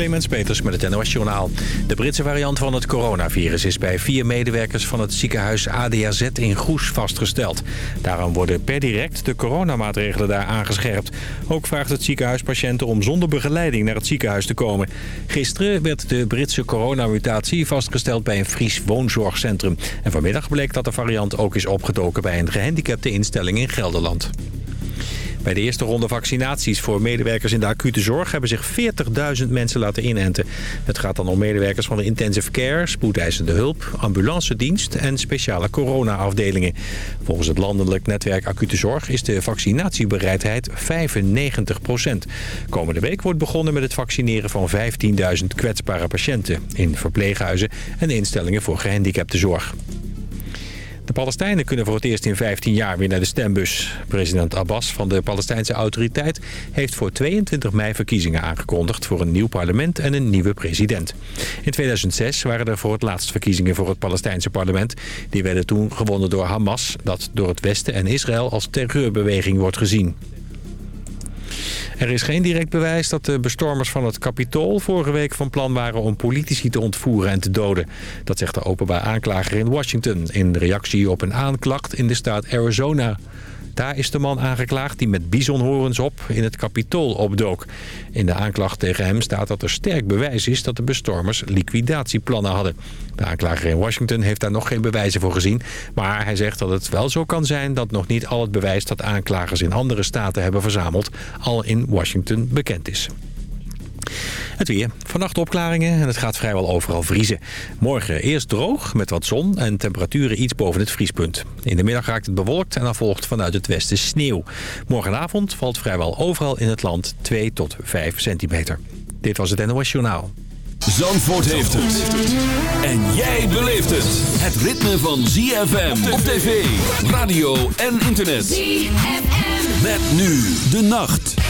Clemens Peters met het NOS. De Britse variant van het coronavirus is bij vier medewerkers van het ziekenhuis ADAZ in Goes vastgesteld. Daarom worden per direct de coronamaatregelen daar aangescherpt. Ook vraagt het ziekenhuis patiënten om zonder begeleiding naar het ziekenhuis te komen. Gisteren werd de Britse coronamutatie vastgesteld bij een Fries woonzorgcentrum. En vanmiddag bleek dat de variant ook is opgedoken bij een gehandicapte instelling in Gelderland. Bij de eerste ronde vaccinaties voor medewerkers in de acute zorg... hebben zich 40.000 mensen laten inenten. Het gaat dan om medewerkers van de intensive care, spoedeisende hulp... ambulance dienst en speciale corona-afdelingen. Volgens het landelijk netwerk acute zorg is de vaccinatiebereidheid 95% Komende week wordt begonnen met het vaccineren van 15.000 kwetsbare patiënten... in verpleeghuizen en instellingen voor gehandicaptenzorg. De Palestijnen kunnen voor het eerst in 15 jaar weer naar de stembus. President Abbas van de Palestijnse autoriteit heeft voor 22 mei verkiezingen aangekondigd voor een nieuw parlement en een nieuwe president. In 2006 waren er voor het laatst verkiezingen voor het Palestijnse parlement. Die werden toen gewonnen door Hamas, dat door het Westen en Israël als terreurbeweging wordt gezien. Er is geen direct bewijs dat de bestormers van het Capitool vorige week van plan waren om politici te ontvoeren en te doden. Dat zegt de openbaar aanklager in Washington in reactie op een aanklacht in de staat Arizona. Daar is de man aangeklaagd die met bisonhorens op in het kapitool opdook. In de aanklacht tegen hem staat dat er sterk bewijs is dat de bestormers liquidatieplannen hadden. De aanklager in Washington heeft daar nog geen bewijzen voor gezien. Maar hij zegt dat het wel zo kan zijn dat nog niet al het bewijs dat aanklagers in andere staten hebben verzameld al in Washington bekend is. Het weer. Vannacht opklaringen en het gaat vrijwel overal vriezen. Morgen eerst droog met wat zon en temperaturen iets boven het vriespunt. In de middag raakt het bewolkt en dan volgt vanuit het westen sneeuw. Morgenavond valt vrijwel overal in het land 2 tot 5 centimeter. Dit was het NOS Journaal. Zandvoort heeft het. En jij beleeft het. Het ritme van ZFM op tv, radio en internet. ZFM. Met nu de nacht.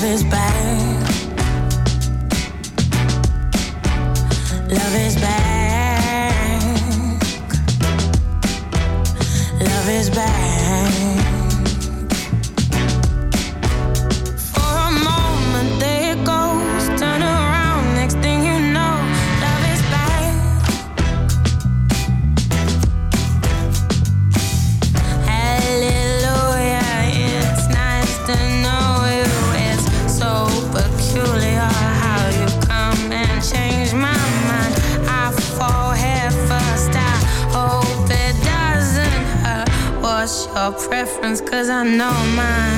love is back. I know mine.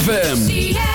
ZFM.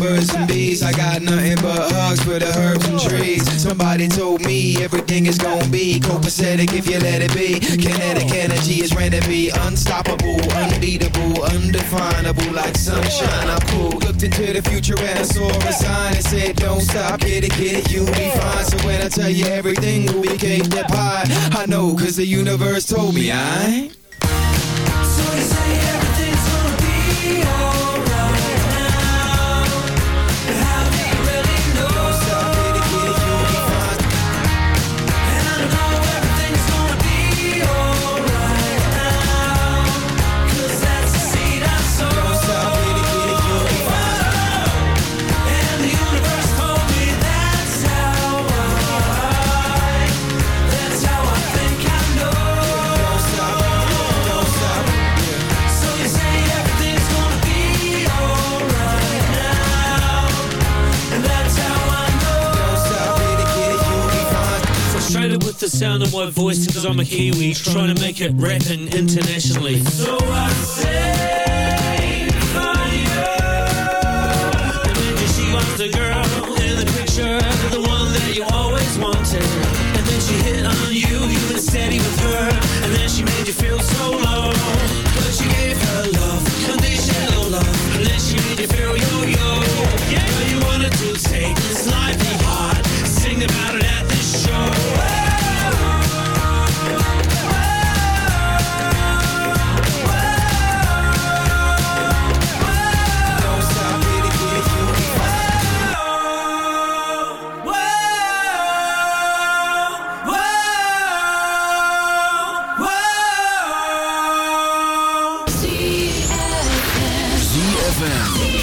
Birds and bees. I got nothing but hugs for the herbs and trees. Somebody told me everything is gonna be copacetic if you let it be. Kinetic energy is ready to be unstoppable, unbeatable, undefinable, like sunshine. I'm cool. Looked into the future and I saw a sign that said, Don't stop, get it, get it, you'll be fine. So when I tell you everything will be cake that pie, I know, cause the universe told me I. So you say everything's gonna be alright the sound of my voice because I'm a Kiwi Trying to make it rapping internationally. So I say you And then she was the girl in the picture The one that you always wanted. And then she hit on you, you been steady with her. And then she made you feel so low ZFM.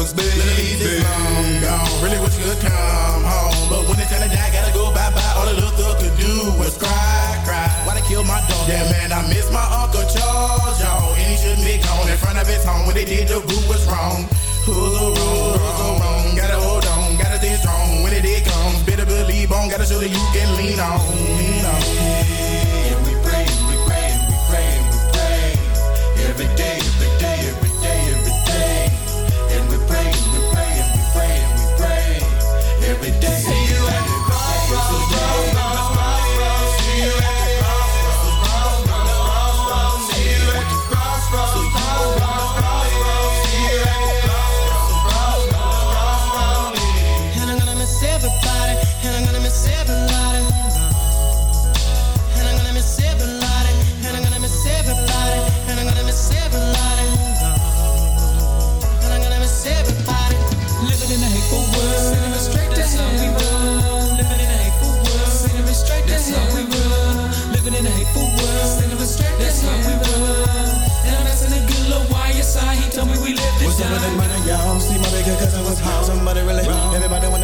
Both baby. This long gone, really wish you could come home. But when it's time to die, gotta go bye-bye. All the little thug could do was cry, cry. Why they kill my dog? Yeah, man, I miss my Uncle Charles, y'all. And he shouldn't be gone in front of his home. When they did, the group was wrong. Who's so wrong, who's so wrong? Gotta hold on, gotta stay strong. When it did comes, better believe on. Gotta show that you can lean on,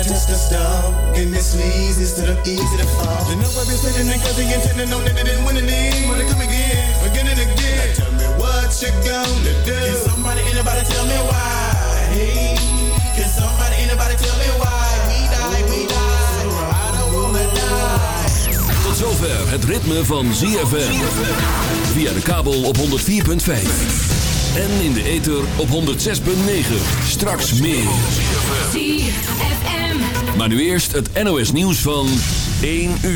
Test the stuff. And this leads instead of easy to fall. You know I've been sitting and cause he intended on that they didn't win any. Wanna come again, again and again. Now tell me what you gonna do. Can somebody, anybody tell me why? Hey, can somebody, anybody tell me why? We die, we die. I don't wanna die. Tot zover het ritme van ZFM. Via de kabel op 104.5. En in de ether op 106.9. Straks meer. Maar nu eerst het NOS nieuws van 1 uur.